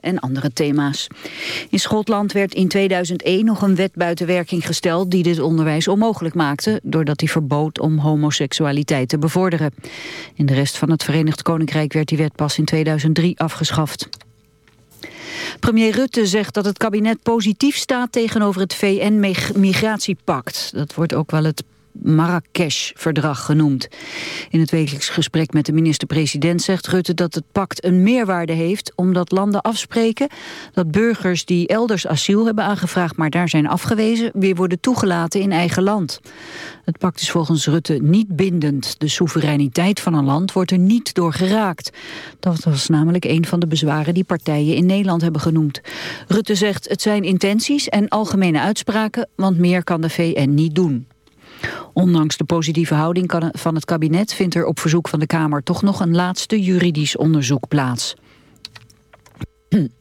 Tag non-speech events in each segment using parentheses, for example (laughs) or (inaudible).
en andere thema's. In Schotland werd in 2001 nog een wet buiten werking gesteld die dit onderwijs onmogelijk maakte, doordat hij verbood om homoseksualiteit te bevorderen. In de rest van het Verenigd Koninkrijk werd die wet pas in 2003 afgeschaft. Premier Rutte zegt dat het kabinet positief staat tegenover het VN-migratiepact. Dat wordt ook wel het Marrakesh-verdrag genoemd. In het wekelijks gesprek met de minister-president zegt Rutte dat het pact een meerwaarde heeft omdat landen afspreken dat burgers die elders asiel hebben aangevraagd maar daar zijn afgewezen weer worden toegelaten in eigen land. Het pact is volgens Rutte niet bindend. De soevereiniteit van een land wordt er niet door geraakt. Dat was namelijk een van de bezwaren die partijen in Nederland hebben genoemd. Rutte zegt het zijn intenties en algemene uitspraken, want meer kan de VN niet doen. Ondanks de positieve houding van het kabinet vindt er op verzoek van de Kamer toch nog een laatste juridisch onderzoek plaats. (clears throat)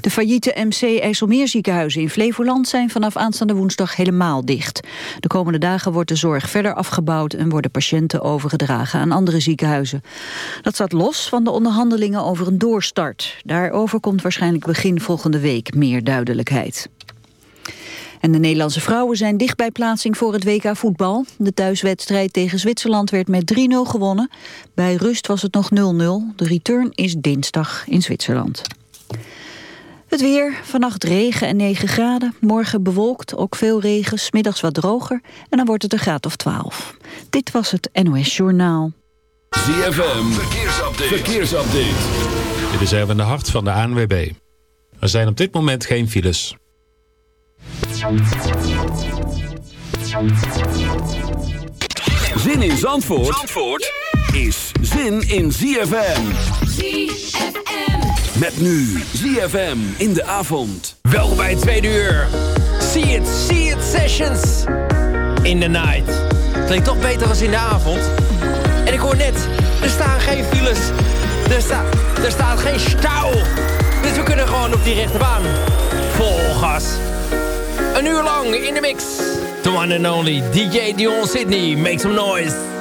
De failliete MC IJsselmeerziekenhuizen in Flevoland zijn vanaf aanstaande woensdag helemaal dicht. De komende dagen wordt de zorg verder afgebouwd en worden patiënten overgedragen aan andere ziekenhuizen. Dat staat los van de onderhandelingen over een doorstart. Daarover komt waarschijnlijk begin volgende week meer duidelijkheid. En de Nederlandse vrouwen zijn dicht bij plaatsing voor het WK voetbal. De thuiswedstrijd tegen Zwitserland werd met 3-0 gewonnen. Bij rust was het nog 0-0. De return is dinsdag in Zwitserland. Het weer, vannacht regen en 9 graden. Morgen bewolkt, ook veel regen, smiddags wat droger. En dan wordt het een graad of 12. Dit was het NOS Journaal. ZFM, verkeersupdate. verkeersupdate. Dit is even de hart van de ANWB. Er zijn op dit moment geen files. Zin in Zandvoort, Zandvoort is zin in ZFM. ZFM. Met nu ZFM in de avond. Welkom bij het tweede uur. See it, see it sessions. In the night. Klinkt toch beter als in de avond. En ik hoor net, er staan geen files. Er, sta, er staat geen stouw. Dus we kunnen gewoon op die rechte baan. Vol gas. Een uur lang in de mix. The one and only DJ Dion Sydney. Make some noise.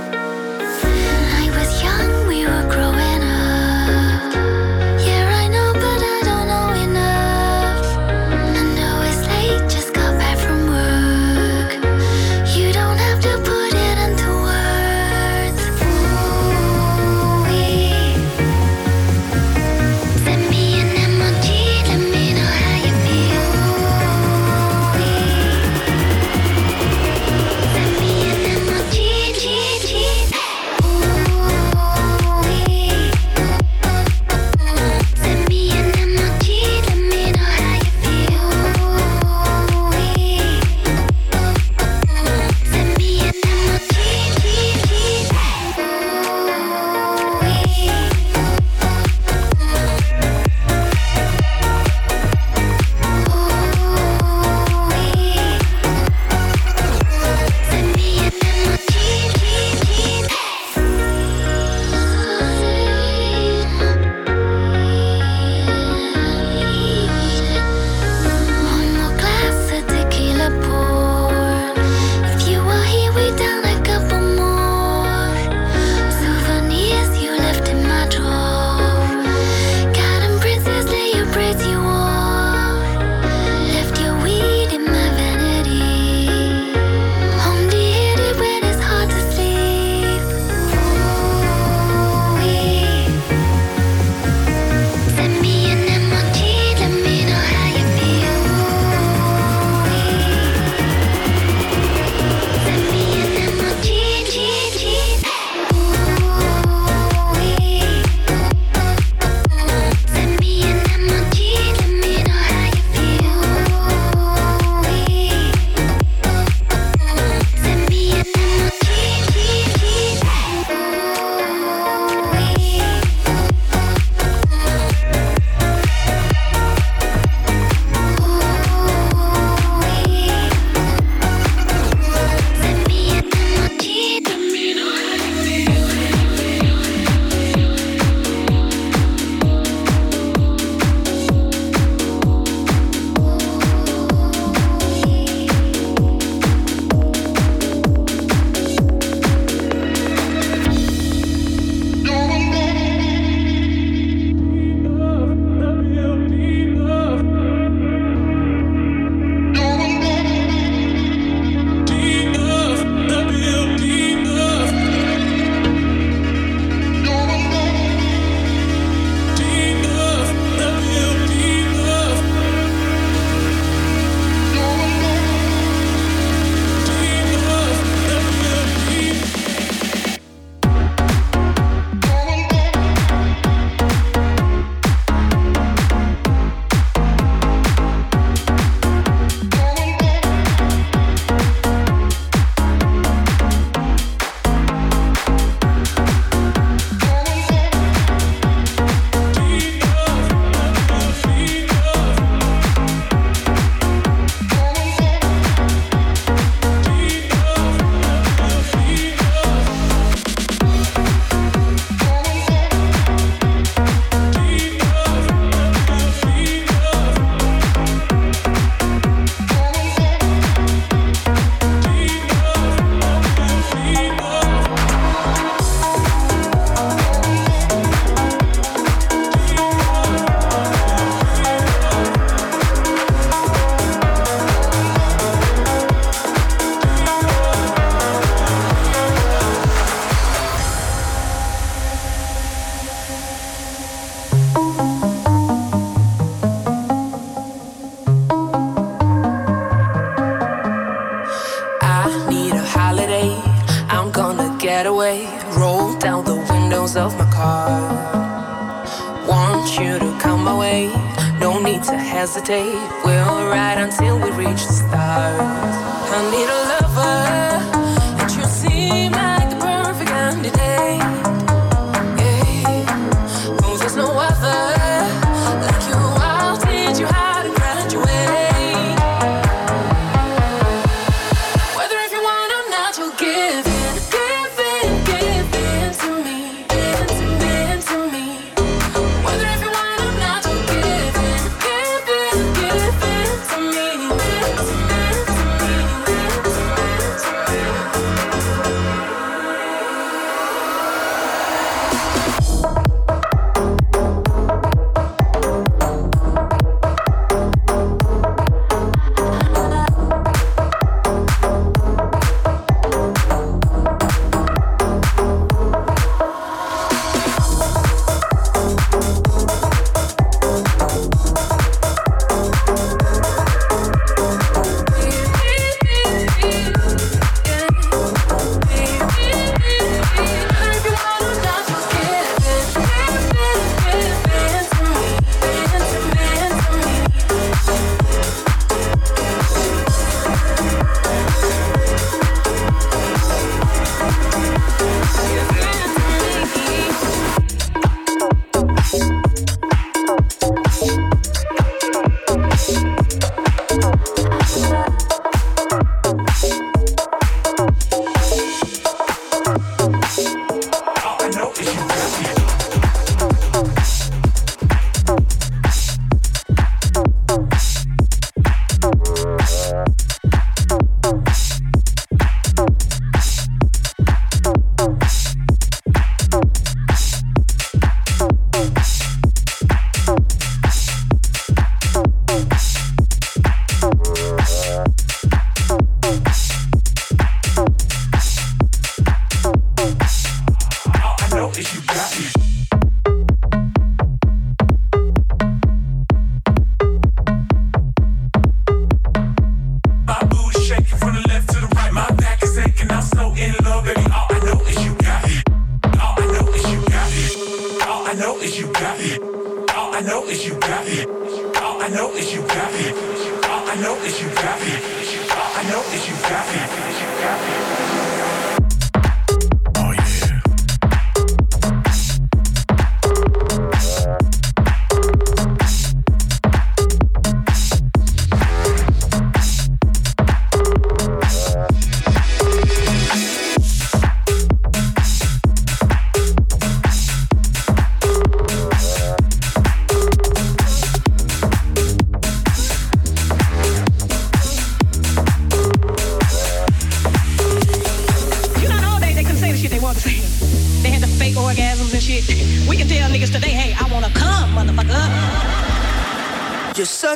you.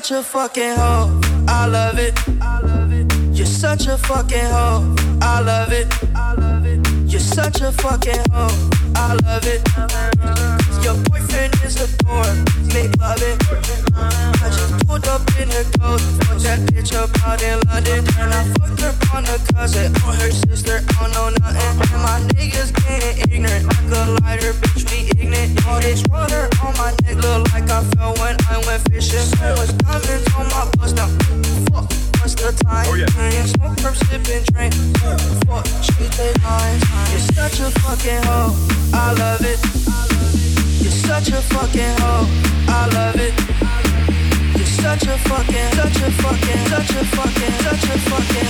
Such a fucking hoe. I love it. You're such a fucking hoe. I love it. You're such a fucking hoe. I love it. Your boyfriend is a dork. Make love it. I just pulled up in her coat. Fucked that bitch up out in London. And I fucked her on her cousin or her sister. I don't know nothing. And my niggas getting ignorant. Like a lighter, bitch, we ignorant. All this water on my neck look like I fell when I went fishing. So fucking hoe. I love it. You're such a fucking hoe. I love it. You're such a fucking, such a fucking, such a fucking, such a fucking,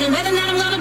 debating whether or not I'm gonna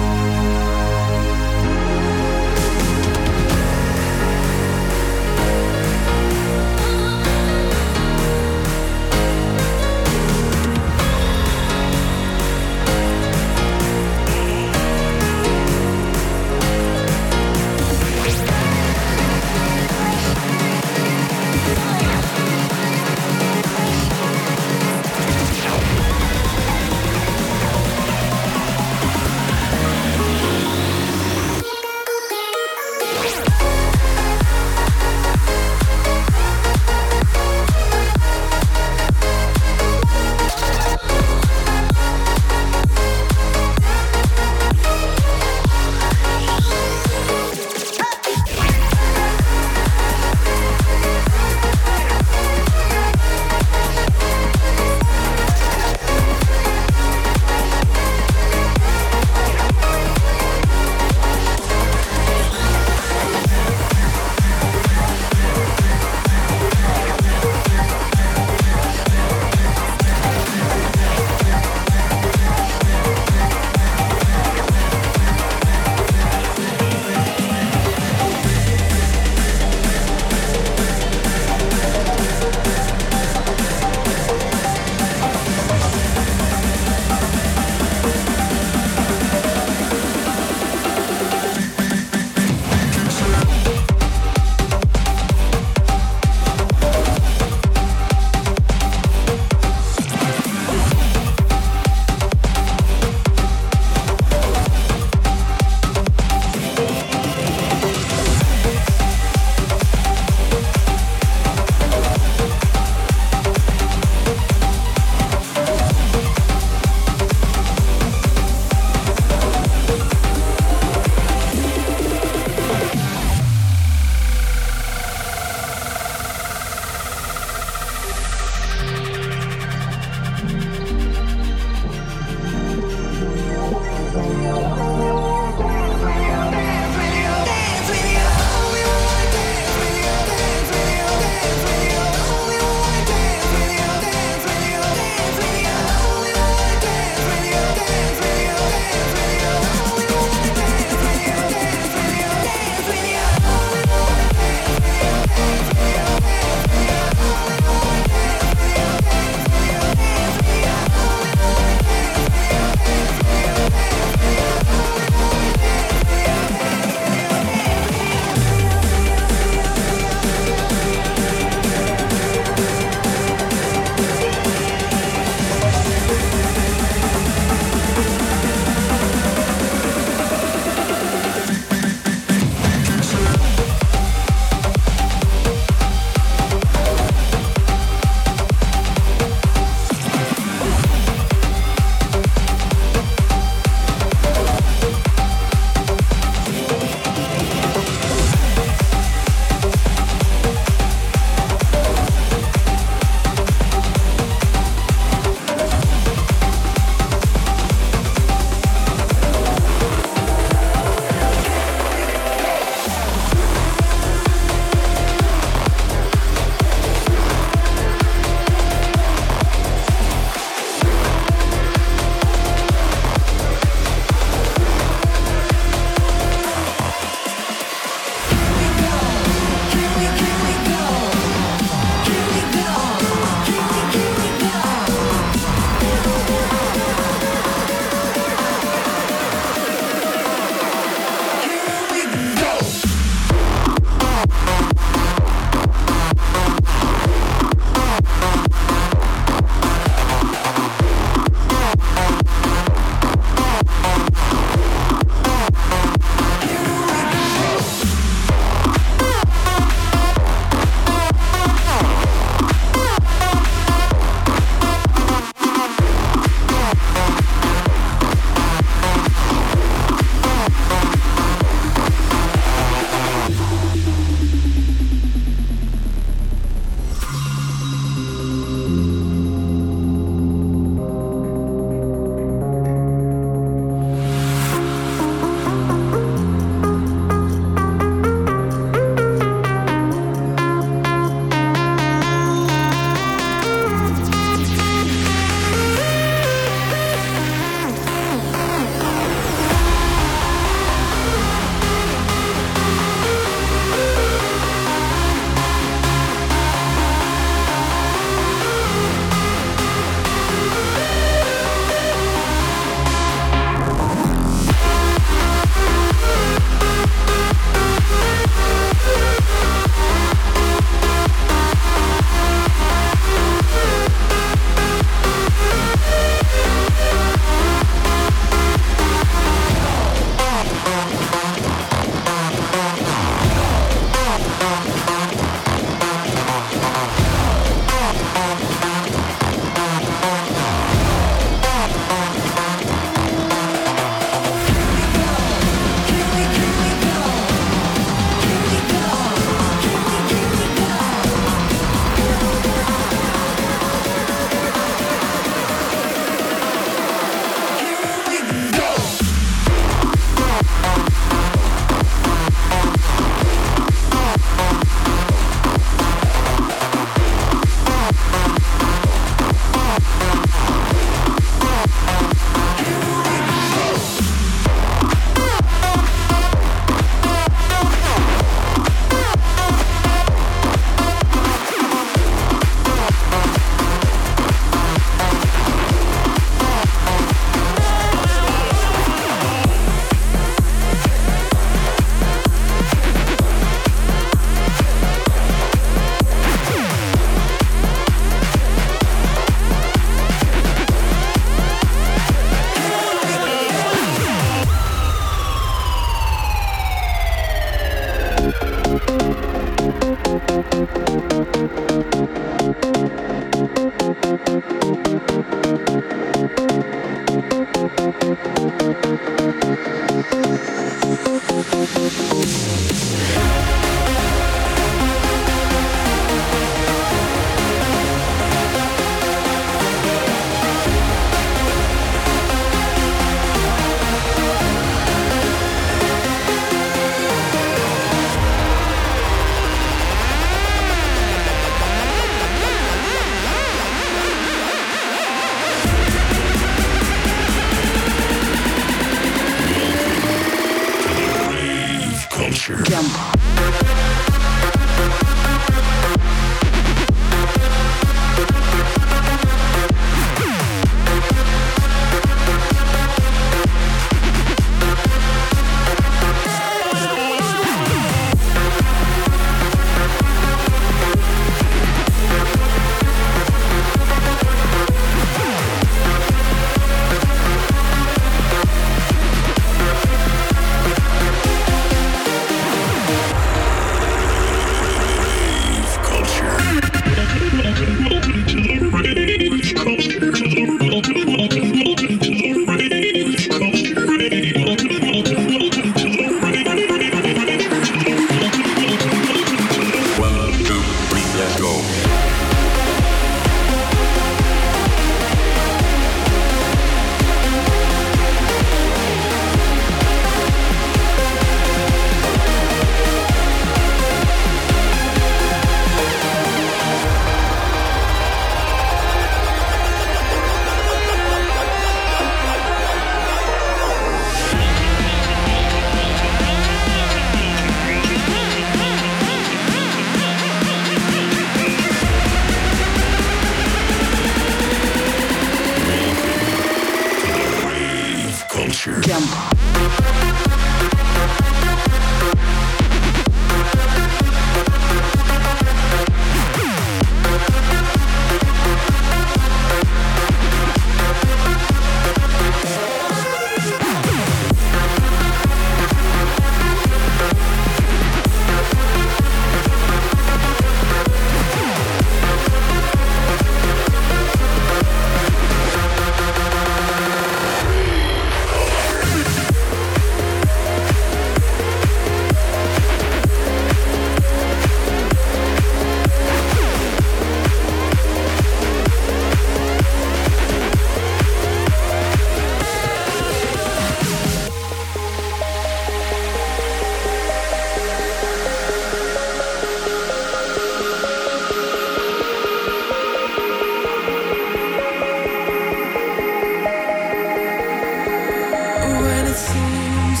it seems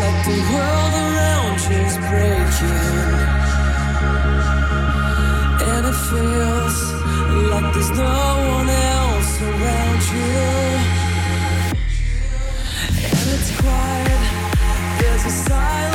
like the world around you's breaking, and it feels like there's no one else around you. And it's quiet, there's a sign.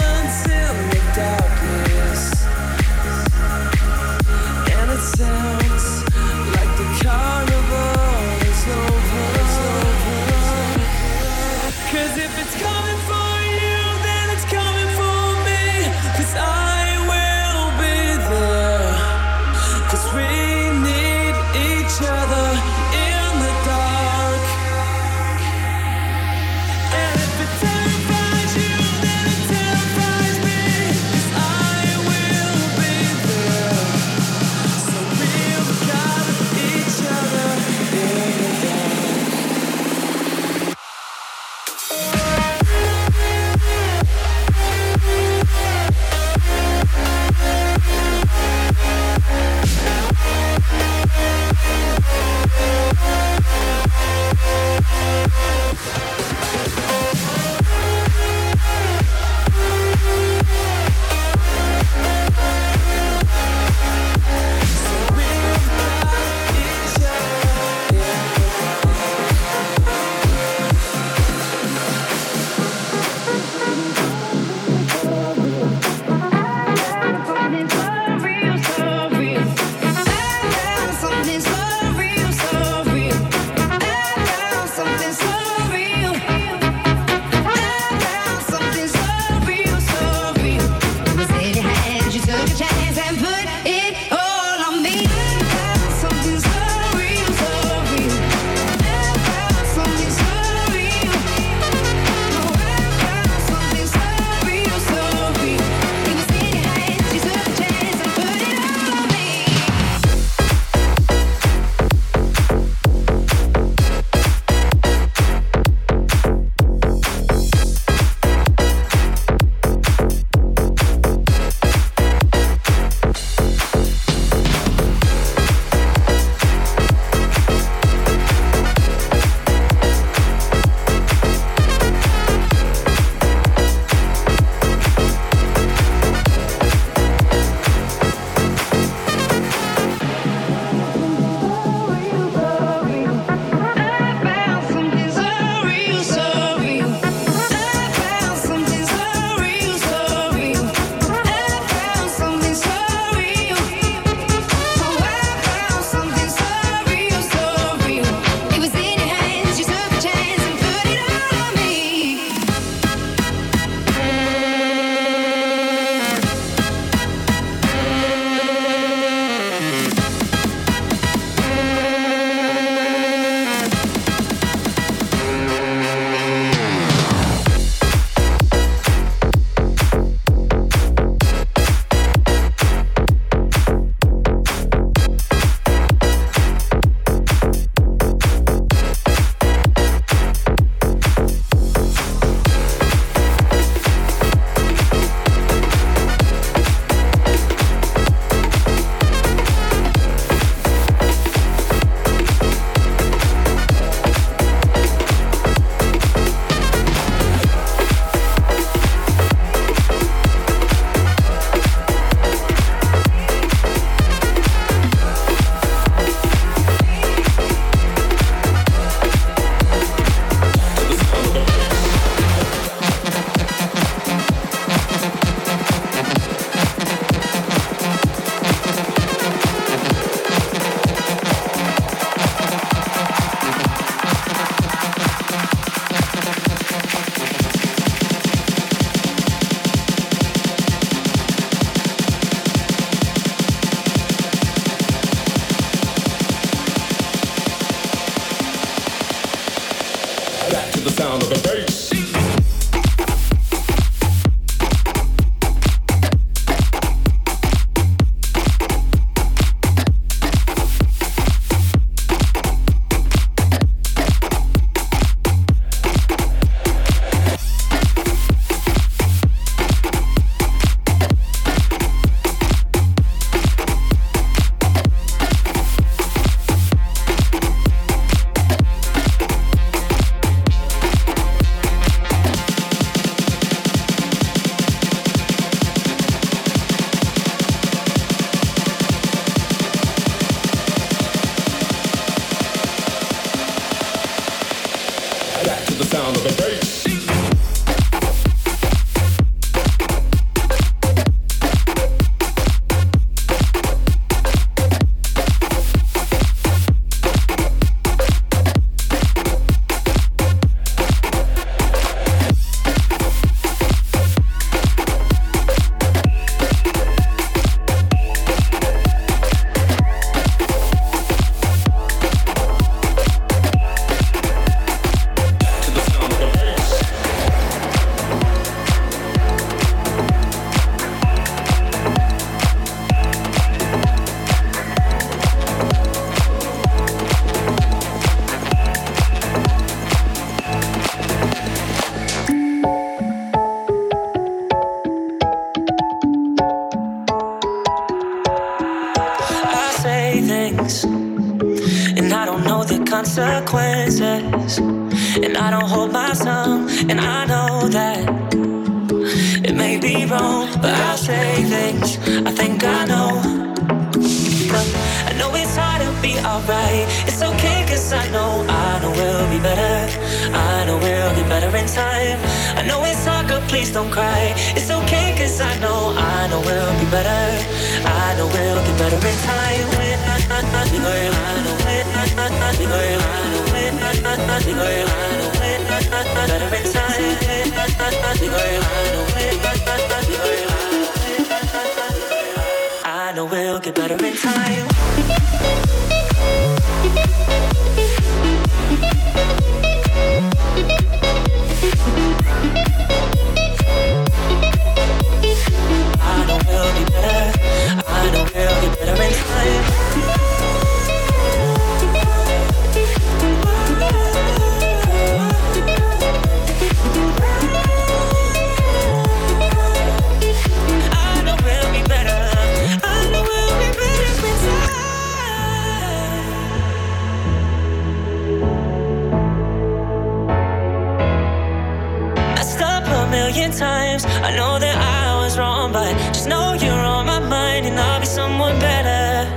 times. I know that I was wrong, but just know you're on my mind and I'll be someone better.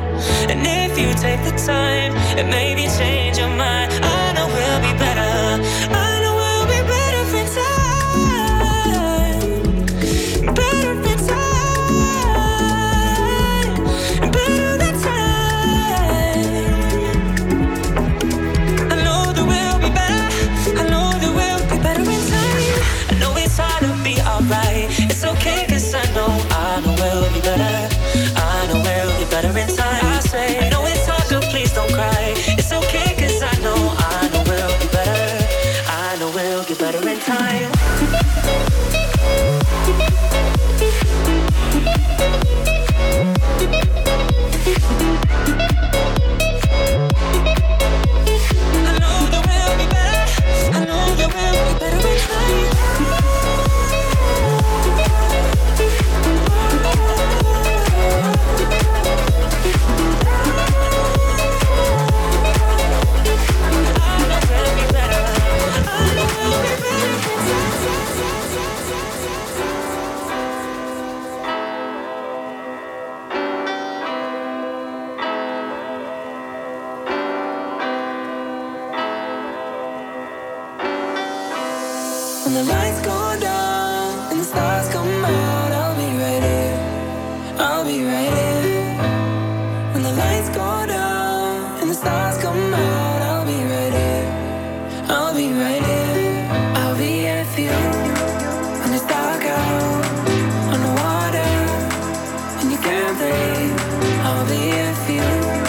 And if you take the time, it may be changed. I'll be if you.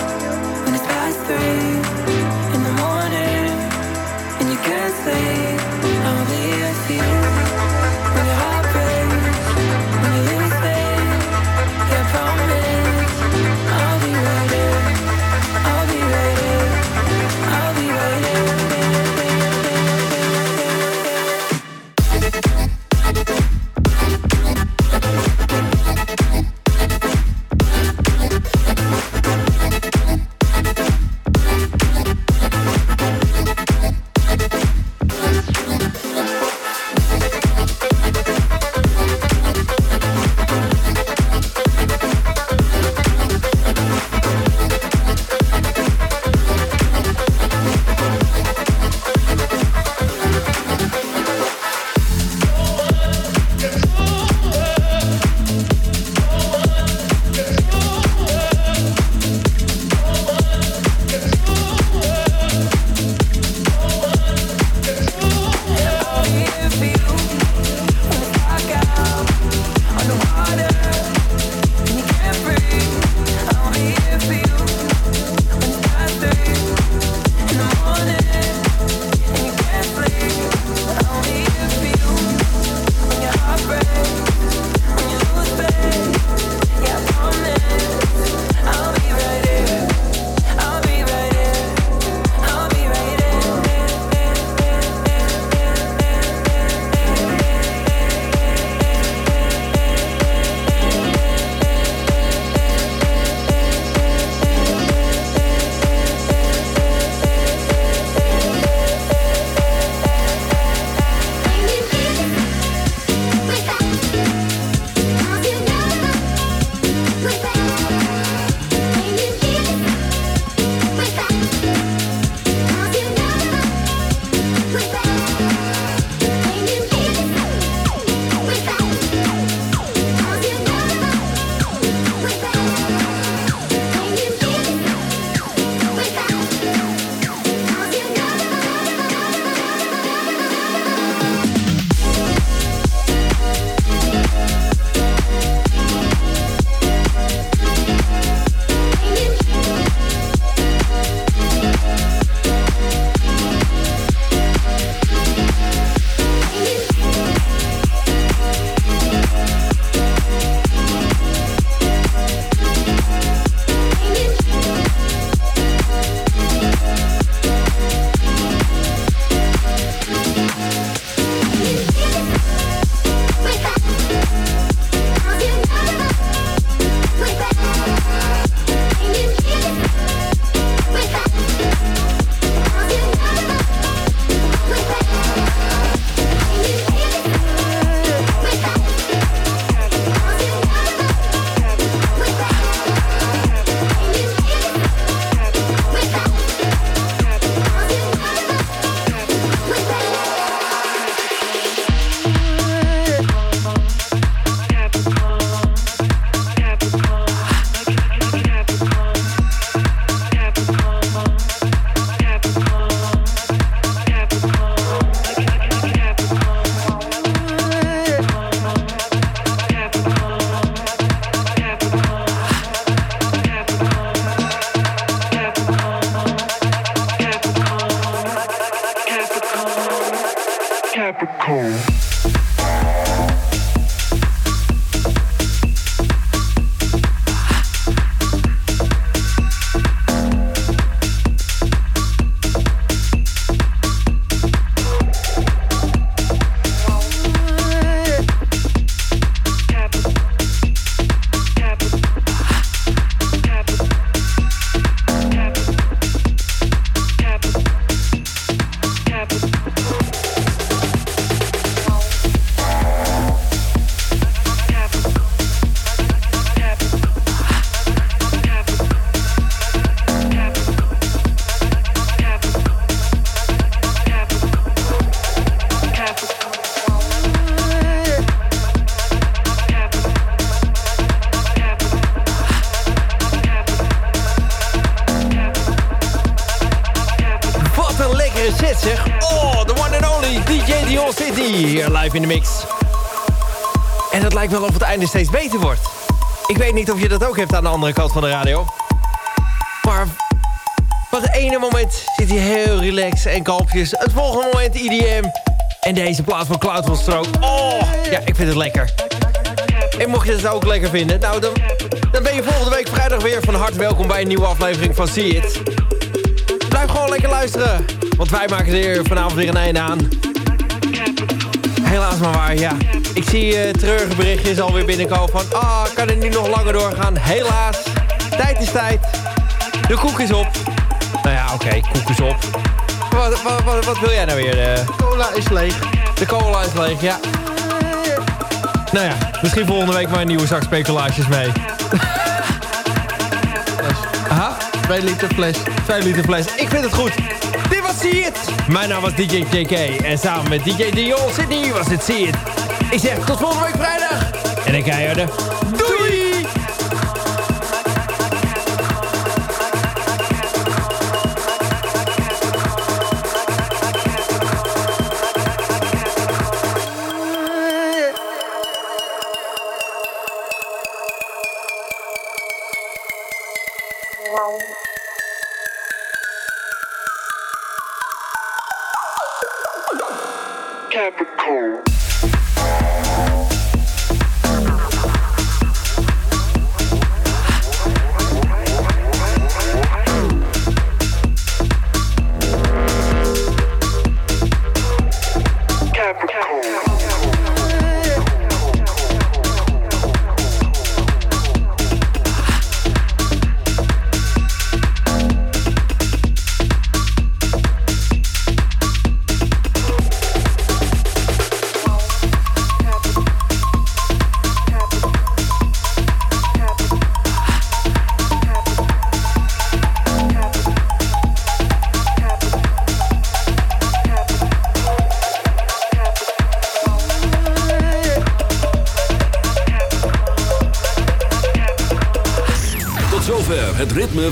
Steeds beter wordt. Ik weet niet of je dat ook hebt aan de andere kant van de radio. Maar van het ene moment zit hij heel relaxed en kalmpjes. Het volgende moment IDM. En deze plaat van Cloud van Stroke. Oh, ja, ik vind het lekker. En mocht je het ook lekker vinden, nou dan, dan ben je volgende week vrijdag weer van harte welkom bij een nieuwe aflevering van See It. Blijf gewoon lekker luisteren, want wij maken er vanavond weer een einde aan. Helaas maar waar, ja. Ik zie uh, treurige berichtjes alweer binnenkomen van... Ah, kan het niet nog langer doorgaan? Helaas. Tijd is tijd. De koek is op. Nou ja, oké, koek is op. Wat, wat, wat, wat wil jij nou weer? eh? Cola is leeg. De cola is leeg, ja. Nou ja, misschien volgende week maar een nieuwe zak speculaasjes mee. (laughs) Aha, 2 liter fles. 2 liter fles. Ik vind het goed. Dit was See It. Mijn naam was DJ JK. En samen met DJ Dion Sydney was het See It. Ik zeg tot volgende week vrijdag. En een keiharde